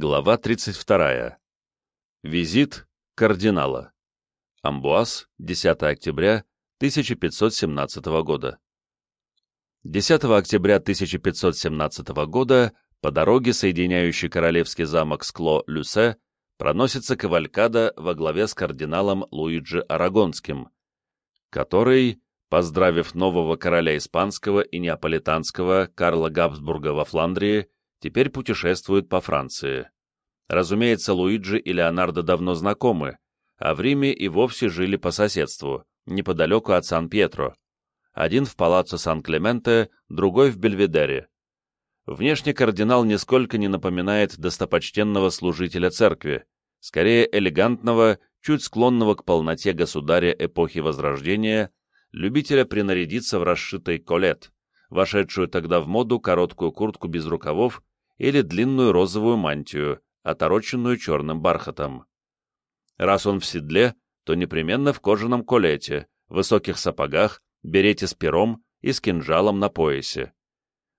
Глава 32. Визит кардинала. Амбуаз, 10 октября 1517 года. 10 октября 1517 года по дороге, соединяющей Королевский замок с Кло-Люсе, проносится кавалькада во главе с кардиналом Луиджи Арагонским, который, поздравив нового короля испанского и неаполитанского Карла Габсбурга во Фландрии, теперь путешествует по Франции. Разумеется, Луиджи и Леонардо давно знакомы, а в Риме и вовсе жили по соседству, неподалеку от Сан-Пьетро. Один в палаццо Сан-Клементе, другой в Бельведере. Внешне кардинал нисколько не напоминает достопочтенного служителя церкви, скорее элегантного, чуть склонного к полноте государя эпохи Возрождения, любителя принарядиться в расшитый колет, вошедшую тогда в моду короткую куртку без рукавов или длинную розовую мантию, отороченную черным бархатом. Раз он в седле, то непременно в кожаном колете, высоких сапогах, берете с пером и с кинжалом на поясе.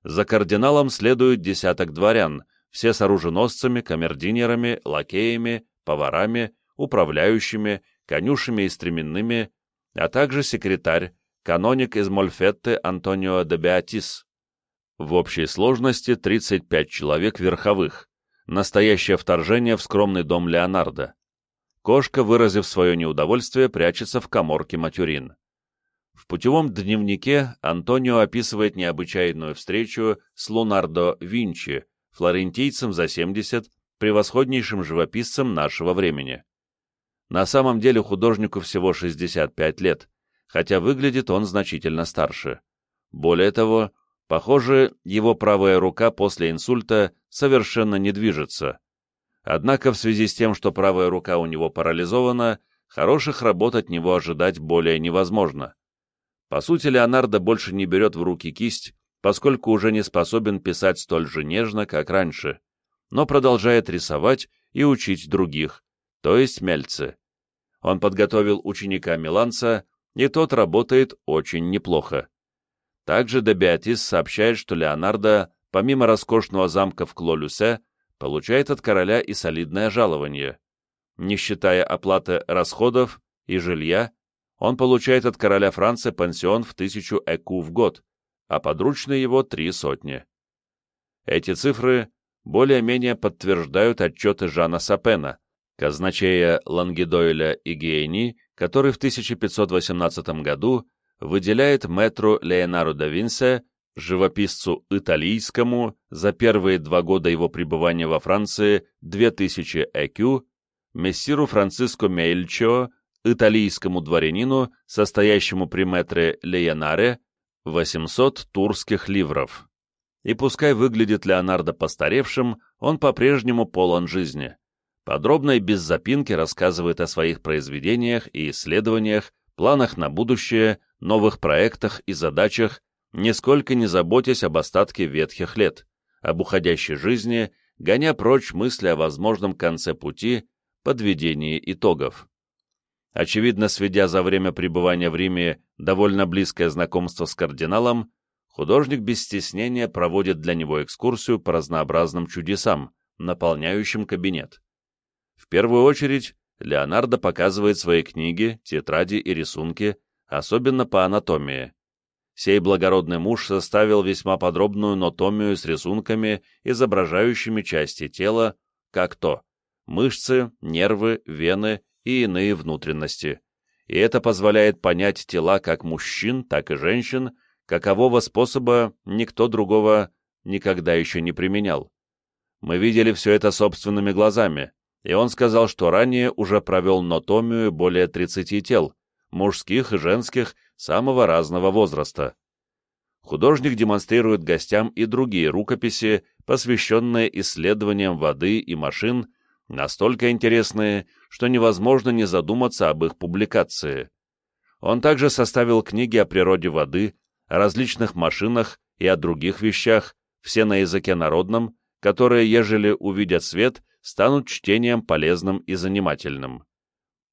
За кардиналом следует десяток дворян, все с оруженосцами, камердинерами, лакеями, поварами, управляющими, конюшами и стременными, а также секретарь, каноник из Мольфетты Антонио де Беатис. В общей сложности 35 человек верховых. Настоящее вторжение в скромный дом Леонардо. Кошка, выразив свое неудовольствие, прячется в коморке Матюрин. В путевом дневнике Антонио описывает необычайную встречу с Лунардо Винчи, флорентийцем за 70, превосходнейшим живописцем нашего времени. На самом деле художнику всего 65 лет, хотя выглядит он значительно старше. Более того, похоже, его правая рука после инсульта совершенно не движется. Однако в связи с тем, что правая рука у него парализована, хороших работ от него ожидать более невозможно. По сути, Леонардо больше не берет в руки кисть, поскольку уже не способен писать столь же нежно, как раньше, но продолжает рисовать и учить других, то есть мельцы. Он подготовил ученика Миланца, и тот работает очень неплохо. Также Дебиатис сообщает, что Леонардо, помимо роскошного замка в Клолюсе, получает от короля и солидное жалование. Не считая оплаты расходов и жилья, он получает от короля Франции пансион в тысячу эку в год, а подручные его три сотни. Эти цифры более-менее подтверждают отчеты Жана Сапена, казначея Лангедойля и Гейни, который в 1518 году выделяет мэтру Леонару да Винсе, живописцу италийскому, за первые два года его пребывания во Франции 2000 ЭКЮ, мессиру Франциско Мейльчо, италийскому дворянину, состоящему при мэтре Леонаре, 800 турских ливров. И пускай выглядит Леонардо постаревшим, он по-прежнему полон жизни подробно и без запинки рассказывает о своих произведениях и исследованиях, планах на будущее, новых проектах и задачах, нисколько не заботясь об остатке ветхих лет, об уходящей жизни, гоня прочь мысли о возможном конце пути, подведении итогов. Очевидно, сведя за время пребывания в Риме довольно близкое знакомство с кардиналом, художник без стеснения проводит для него экскурсию по разнообразным чудесам, наполняющим кабинет. В первую очередь, Леонардо показывает свои книги, тетради и рисунки, особенно по анатомии. Сей благородный муж составил весьма подробную нотомию с рисунками, изображающими части тела, как то мышцы, нервы, вены и иные внутренности. И это позволяет понять тела как мужчин, так и женщин, какового способа никто другого никогда еще не применял. Мы видели все это собственными глазами, и он сказал, что ранее уже провел нотомию более 30 тел, мужских и женских, самого разного возраста. Художник демонстрирует гостям и другие рукописи, посвященные исследованиям воды и машин, настолько интересные, что невозможно не задуматься об их публикации. Он также составил книги о природе воды, о различных машинах и о других вещах, все на языке народном, которые, ежели увидят свет, станут чтением полезным и занимательным.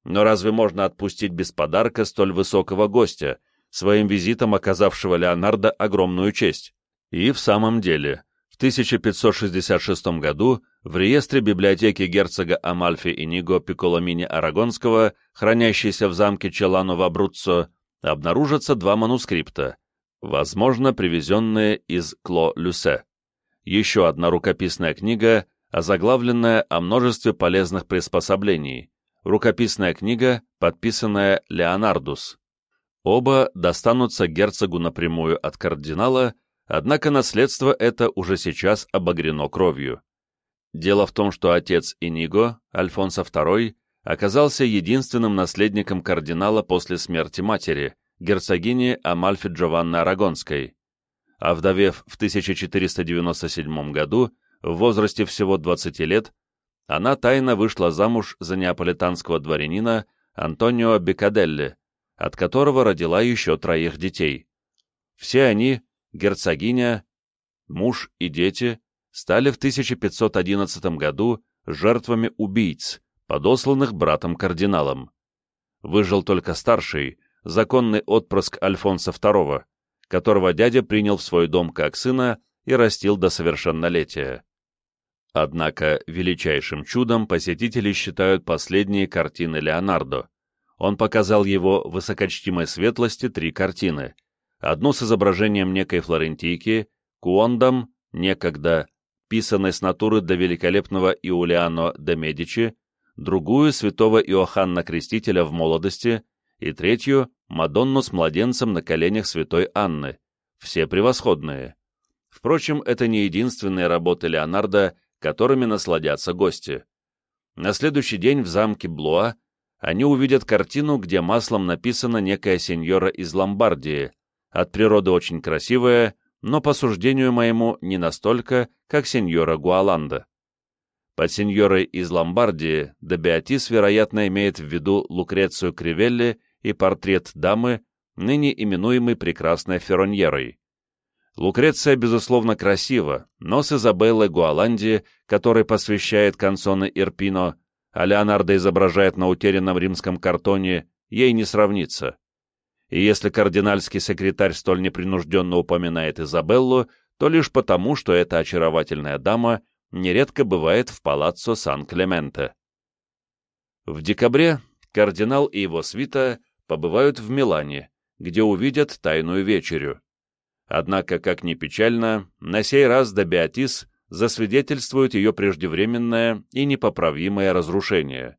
Но разве можно отпустить без подарка столь высокого гостя, своим визитом оказавшего Леонардо огромную честь? И в самом деле, в В 1566 году в реестре библиотеки герцога Амальфи и Ниго Пикколомини Арагонского, хранящейся в замке Челано в Абруццо, обнаружатся два манускрипта, возможно, привезенные из Кло-Люсе. Еще одна рукописная книга, озаглавленная о множестве полезных приспособлений, рукописная книга, подписанная Леонардус. Оба достанутся герцогу напрямую от кардинала, однако наследство это уже сейчас обогрено кровью. Дело в том, что отец Иниго, Альфонсо II, оказался единственным наследником кардинала после смерти матери, герцогини Амальфи Джованны Арагонской. А вдовев в 1497 году, в возрасте всего 20 лет, она тайно вышла замуж за неаполитанского дворянина Антонио Бекаделли, от которого родила еще троих детей. Все они, герцогиня, муж и дети, стали в 1511 году жертвами убийц, подосланных братом-кардиналом. Выжил только старший, законный отпрыск Альфонса II, которого дядя принял в свой дом как сына и растил до совершеннолетия. Однако величайшим чудом посетители считают последние картины Леонардо. Он показал его высокочтимой светлости три картины. Одну с изображением некой флорентийки, Куондам, некогда писанной с натуры до великолепного Иулиано де Медичи, другую святого Иоанна Крестителя в молодости и третью Мадонну с младенцем на коленях святой Анны. Все превосходные. Впрочем, это не единственные работы Леонардо, которыми насладятся гости. На следующий день в замке Блуа они увидят картину, где маслом написана некая сеньора из Ломбардии, от природы очень красивая, но по суждению моему не настолько, как сеньора Гуаланда. Под сеньорой из Ломбардии Дебиатис, вероятно, имеет в виду Лукрецию Кривелли и портрет дамы, ныне именуемый прекрасной Ферроньерой. Лукреция, безусловно, красива, но с Изабеллой Гуаланди, которой посвящает канцоны Ирпино, а Леонардо изображает на утерянном римском картоне, ей не сравнится. И если кардинальский секретарь столь непринужденно упоминает Изабеллу, то лишь потому, что эта очаровательная дама нередко бывает в палаццо Сан-Клементе. В декабре кардинал и его свита побывают в Милане, где увидят тайную вечерю. Однако, как ни печально, на сей раз Добиатис засвидетельствует ее преждевременное и непоправимое разрушение.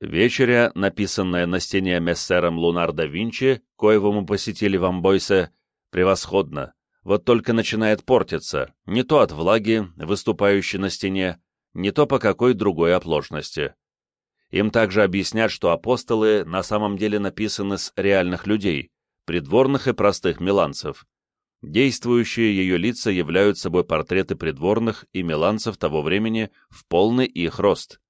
Вечеря, написанная на стене мессером Лунар да Винчи, коего посетили в Амбойсе, превосходно, вот только начинает портиться, не то от влаги, выступающей на стене, не то по какой другой оплошности. Им также объяснят, что апостолы на самом деле написаны с реальных людей, придворных и простых миланцев, Действующие ее лица являются собой портреты придворных и миланцев того времени в полный их рост.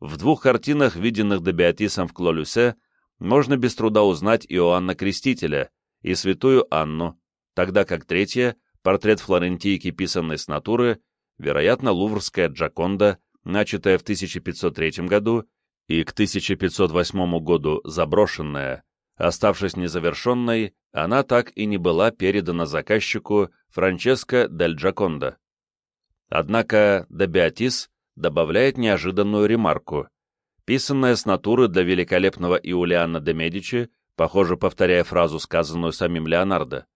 В двух картинах, виденных Добиатисом в Клолюсе, можно без труда узнать Иоанна Крестителя и святую Анну, тогда как третья, портрет флорентийки, писанный с натуры, вероятно, луврская Джаконда, начатая в 1503 году и к 1508 году заброшенная, Оставшись незавершенной, она так и не была передана заказчику Франческо дель Джаконда. Однако Добиатис добавляет неожиданную ремарку. Писанная с натуры для великолепного Иулиана де Медичи, похоже, повторяя фразу, сказанную самим Леонардо,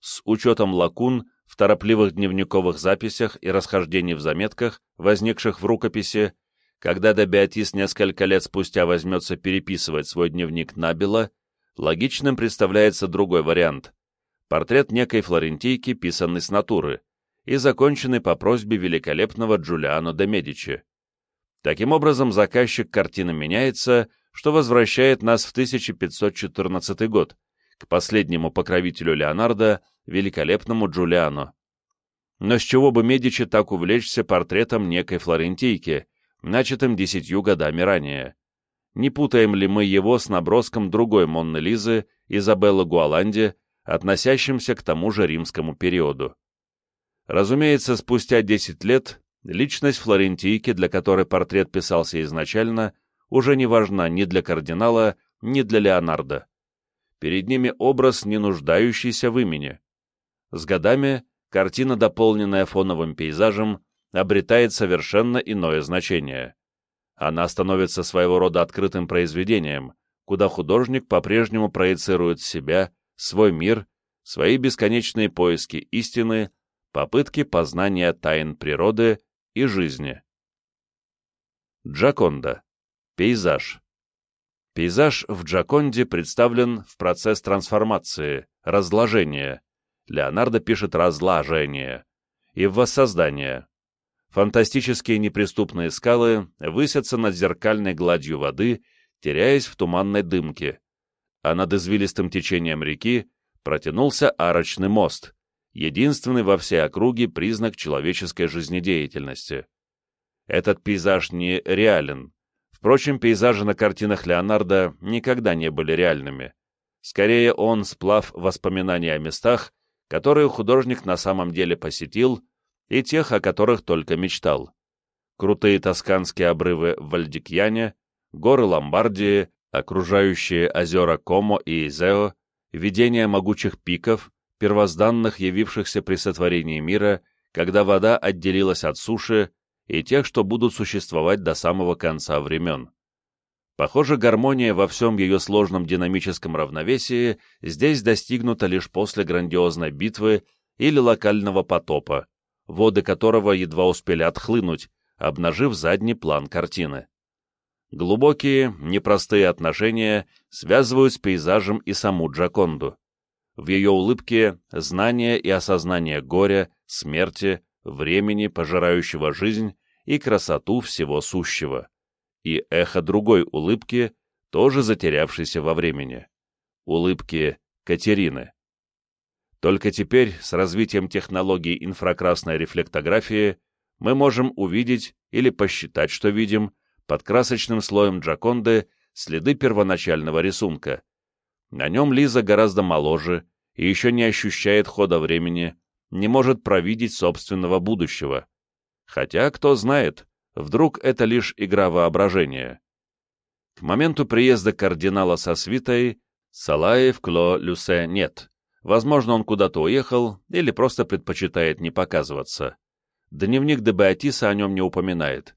с учетом лакун в торопливых дневниковых записях и расхождений в заметках, возникших в рукописи, когда Добиатис несколько лет спустя возьмется переписывать свой дневник Набила, логичным представляется другой вариант – портрет некой флорентийки, писанный с натуры, и законченный по просьбе великолепного Джулиано де Медичи. Таким образом, заказчик картины меняется, что возвращает нас в 1514 год, к последнему покровителю Леонардо, великолепному Джулиано. Но с чего бы Медичи так увлечься портретом некой флорентийки, начатым десятью годами ранее? Не путаем ли мы его с наброском другой Монны Лизы, Изабеллы Гуаланди, относящимся к тому же римскому периоду. Разумеется, спустя 10 лет личность флорентийки, для которой портрет писался изначально, уже не важна ни для кардинала, ни для Леонардо. Перед ними образ, не нуждающийся в имени. С годами картина, дополненная фоновым пейзажем, обретает совершенно иное значение. Она становится своего рода открытым произведением, куда художник по-прежнему проецирует себя, свой мир, свои бесконечные поиски истины, попытки познания тайн природы и жизни. Джаконда. Пейзаж. Пейзаж в Джаконде представлен в процесс трансформации, разложения. Леонардо пишет «разложение» и воссоздание. Фантастические неприступные скалы высятся над зеркальной гладью воды, теряясь в туманной дымке, а над извилистым течением реки протянулся арочный мост, единственный во всей округе признак человеческой жизнедеятельности. Этот пейзаж не реален. Впрочем, пейзажи на картинах Леонардо никогда не были реальными. Скорее, он сплав воспоминаний о местах, которые художник на самом деле посетил, и тех, о которых только мечтал. Крутые тосканские обрывы в Вальдикьяне, горы Ломбардии, окружающие озера Комо и Изео, видение могучих пиков, первозданных, явившихся при сотворении мира, когда вода отделилась от суши, и тех, что будут существовать до самого конца времен. Похоже, гармония во всем ее сложном динамическом равновесии здесь достигнута лишь после грандиозной битвы или локального потопа, воды которого едва успели отхлынуть, обнажив задний план картины. Глубокие, непростые отношения связывают с пейзажем и саму Джаконду. В ее улыбке знание и осознание горя, смерти, времени, пожирающего жизнь и красоту всего сущего. И эхо другой улыбки, тоже затерявшейся во времени. Улыбки Катерины. Только теперь, с развитием технологий инфракрасной рефлектографии, мы можем увидеть или посчитать, что видим, под красочным слоем Джаконды следы первоначального рисунка. На нем Лиза гораздо моложе и еще не ощущает хода времени, не может провидеть собственного будущего. Хотя, кто знает, вдруг это лишь игра воображения. К моменту приезда кардинала со свитой Салаи в Кло-Люсе нет. Возможно, он куда-то уехал или просто предпочитает не показываться. Дневник де Беатиса о нем не упоминает.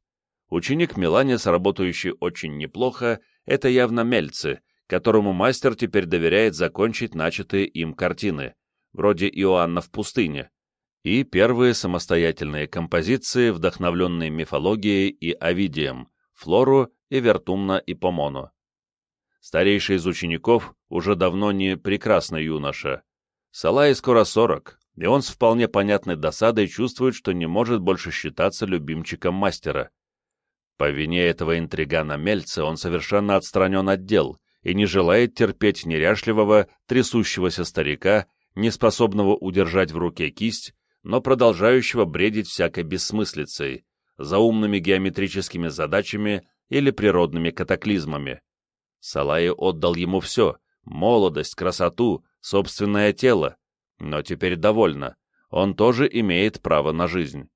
Ученик Миланец, работающий очень неплохо, это явно Мельцы, которому мастер теперь доверяет закончить начатые им картины, вроде Иоанна в пустыне, и первые самостоятельные композиции, вдохновленные мифологией и Овидием, Флору и Вертумна и Помоно. Старейший из учеников уже давно не прекрасный юноша. Салай скоро сорок, и он с вполне понятной досадой чувствует, что не может больше считаться любимчиком мастера. По вине этого интригана Мельца он совершенно отстранен от дел и не желает терпеть неряшливого, трясущегося старика, неспособного удержать в руке кисть, но продолжающего бредить всякой бессмыслицей, заумными геометрическими задачами или природными катаклизмами. Салаи отдал ему все — молодость, красоту, собственное тело, но теперь довольно, он тоже имеет право на жизнь.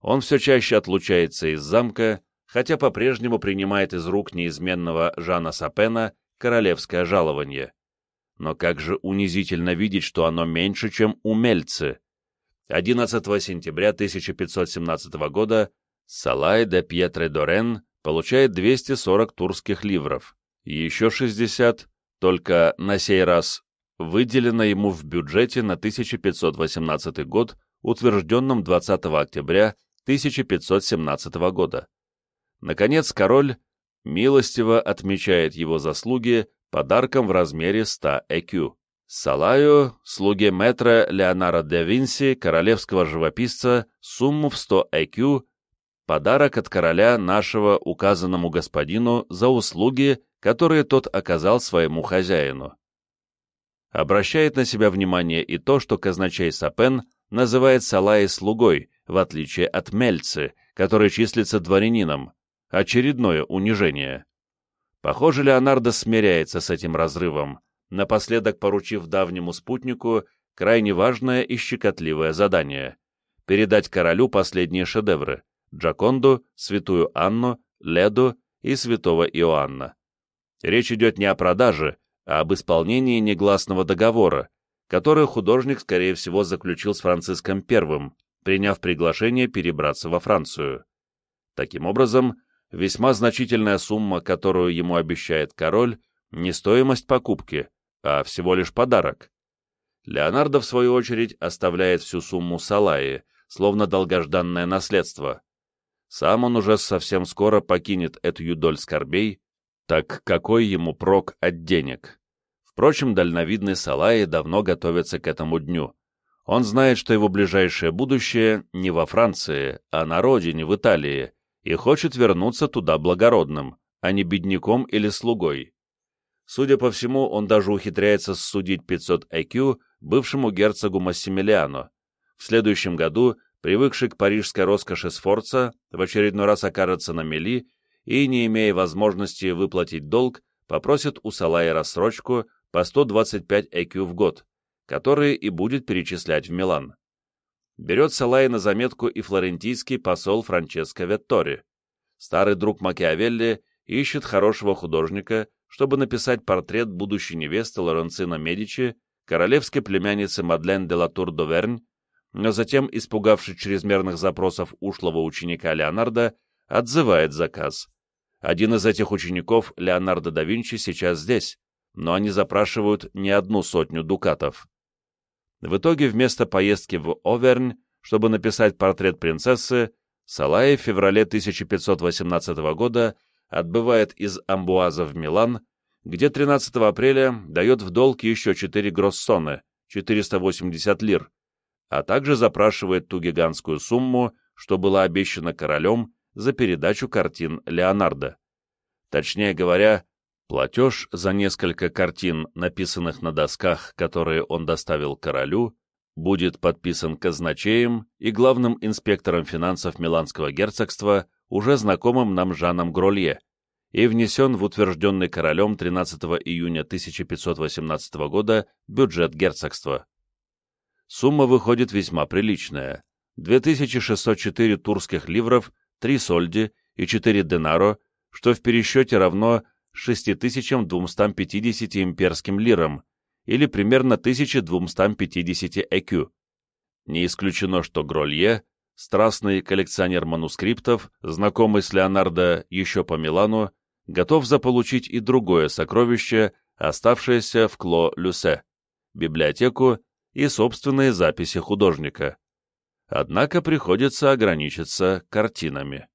Он все чаще отлучается из замка, хотя по-прежнему принимает из рук неизменного Жана Сапена королевское жалование. Но как же унизительно видеть, что оно меньше, чем у Мельцы. 11 сентября 1517 года Салай де Пьетре Дорен получает 240 турских ливров, еще 60, только на сей раз выделено ему в бюджете на 1518 год, утвержденном 20 октября 1517 года. Наконец, король милостиво отмечает его заслуги подарком в размере 100 экю. Салаю, слуге метра Леонара де Винси, королевского живописца, сумму в 100 экю, подарок от короля нашего указанному господину за услуги, которые тот оказал своему хозяину. Обращает на себя внимание и то, что казначей Сапен называет Салаи слугой, в отличие от Мельцы, который числится дворянином, Очередное унижение. Похоже, Леонардо смиряется с этим разрывом, напоследок поручив давнему спутнику крайне важное и щекотливое задание — передать королю последние шедевры — Джаконду, Святую Анну, Леду и Святого Иоанна. Речь идет не о продаже, а об исполнении негласного договора, которое художник, скорее всего, заключил с Франциском I, приняв приглашение перебраться во Францию. Таким образом, весьма значительная сумма, которую ему обещает король, не стоимость покупки, а всего лишь подарок. Леонардо, в свою очередь, оставляет всю сумму Салаи, словно долгожданное наследство. Сам он уже совсем скоро покинет эту юдоль скорбей, так какой ему прок от денег? Впрочем, дальновидный Салаи давно готовится к этому дню. Он знает, что его ближайшее будущее не во Франции, а на родине, в Италии, и хочет вернуться туда благородным, а не бедняком или слугой. Судя по всему, он даже ухитряется судить 500 IQ бывшему герцогу Массимилиано. В следующем году, привыкший к парижской роскоши Сфорца, в очередной раз окажется на мели и, не имея возможности выплатить долг, попросит у Салая рассрочку по 125 IQ в год, которые и будет перечислять в Милан берет Салай на заметку и флорентийский посол Франческо Веттори. Старый друг Макиавелли ищет хорошего художника, чтобы написать портрет будущей невесты Лоренцина Медичи, королевской племянницы Мадлен де Латур Довернь, но затем, испугавшись чрезмерных запросов ушлого ученика Леонардо, отзывает заказ. Один из этих учеников, Леонардо да Винчи, сейчас здесь, но они запрашивают не одну сотню дукатов. В итоге вместо поездки в Овернь, чтобы написать портрет принцессы, Салаи в феврале 1518 года отбывает из Амбуаза в Милан, где 13 апреля дает в долг еще 4 гроссоны, 480 лир, а также запрашивает ту гигантскую сумму, что была обещана королем за передачу картин Леонардо. Точнее говоря, Платеж за несколько картин, написанных на досках, которые он доставил королю, будет подписан казначеем и главным инспектором финансов Миланского герцогства, уже знакомым нам Жаном Гролье, и внесен в утвержденный королем 13 июня 1518 года бюджет герцогства. Сумма выходит весьма приличная – 2604 турских ливров, 3 сольди и 4 денаро, что в пересчете равно 6250 имперским лирам, или примерно 1250 ЭКЮ. Не исключено, что Гролье, страстный коллекционер манускриптов, знакомый с Леонардо еще по Милану, готов заполучить и другое сокровище, оставшееся в Кло-Люсе, библиотеку и собственные записи художника. Однако приходится ограничиться картинами.